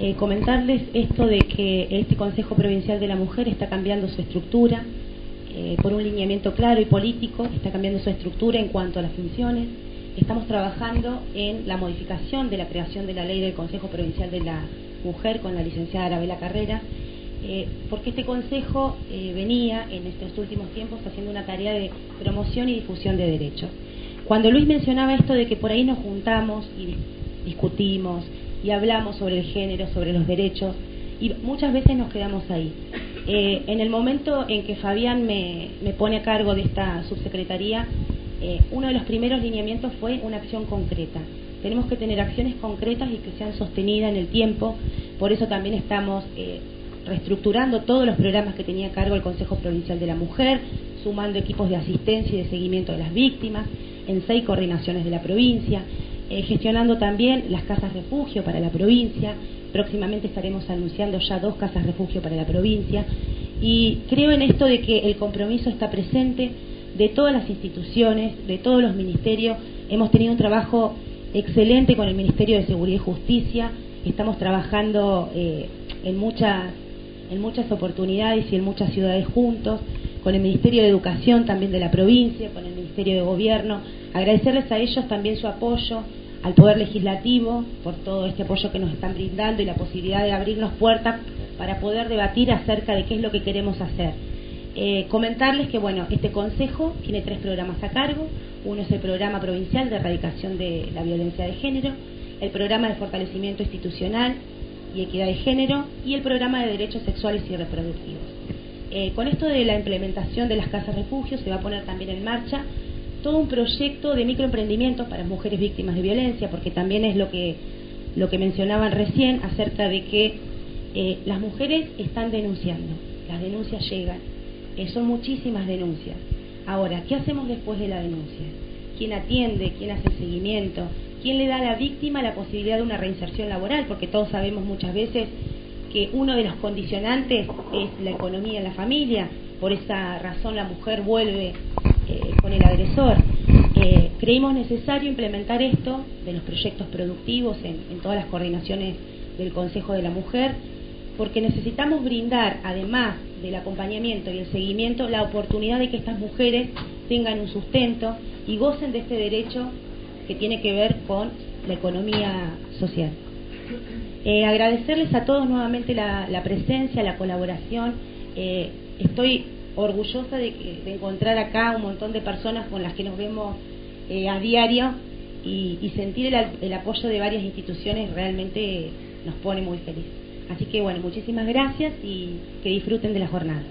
Eh, comentarles esto de que este Consejo Provincial de la Mujer está cambiando su estructura eh, por un lineamiento claro y político, está cambiando su estructura en cuanto a las funciones. Estamos trabajando en la modificación de la creación de la ley del Consejo Provincial de la Mujer con la licenciada Arabela Carrera, eh, porque este Consejo venía en estos últimos tiempos haciendo una tarea de promoción y difusión de derechos. Cuando Luis mencionaba esto de que por ahí nos juntamos y discutimos, y hablamos sobre el género, sobre los derechos, y muchas veces nos quedamos ahí. Eh, en el momento en que Fabián me, pone a cargo de esta subsecretaría, eh, uno de los primeros lineamientos fue una acción concreta. Tenemos que tener acciones concretas y que sean sostenidas en el tiempo, por eso también estamos eh, reestructurando todos los programas que tenía a cargo el Consejo Provincial de la Mujer, sumando equipos de asistencia y de seguimiento de las víctimas en seis coordinaciones de la provincia. Eh, gestionando también las casas refugio para la provincia. Próximamente estaremos anunciando ya dos casas refugio para la provincia. Y creo en esto de que el compromiso está presente de todas las instituciones, de todos los ministerios. Hemos tenido un trabajo excelente con el Ministerio de Seguridad y Justicia. Estamos trabajando eh, en, muchas, en muchas oportunidades y en muchas ciudades juntos, con el Ministerio de Educación también de la provincia, con el Ministerio de Gobierno. Agradecerles a ellos también su apoyo, al Poder Legislativo por todo este apoyo que nos están brindando y la posibilidad de abrirnos puertas para poder debatir acerca de qué es lo que queremos hacer. Eh, comentarles que bueno, este Consejo tiene tres programas a cargo. Uno es el Programa Provincial de Erradicación de la Violencia de Género, el Programa de Fortalecimiento Institucional y Equidad de Género y el Programa de Derechos Sexuales y Reproductivos. Eh, con esto de la implementación de las casas refugio se va a poner también en marcha todo un proyecto de microemprendimientos para mujeres víctimas de violencia, porque también es lo que, lo que mencionaban recién acerca de que eh, las mujeres están denunciando, las denuncias llegan, eh, son muchísimas denuncias. Ahora, ¿qué hacemos después de la denuncia? ¿Quién atiende? ¿Quién hace el seguimiento? ¿Quién le da a la víctima la posibilidad de una reinserción laboral? Porque todos sabemos muchas veces que uno de los condicionantes es la economía en la familia, por esa razón la mujer vuelve eh, con el agresor. Eh, creímos necesario implementar esto de los proyectos productivos en, todas las coordinaciones del Consejo de la Mujer, porque necesitamos brindar, además del acompañamiento y el seguimiento, la oportunidad de que estas mujeres tengan un sustento y gocen de este derecho que tiene que ver con la economía social. Eh, agradecerles a todos nuevamente la, presencia, la colaboración. estoy orgullosa de, encontrar acá un montón de personas con las que nos vemos eh, a diario y, sentir el, el, apoyo de varias instituciones realmente nos pone muy feliz. Así que bueno, muchísimas gracias y que disfruten de la jornada.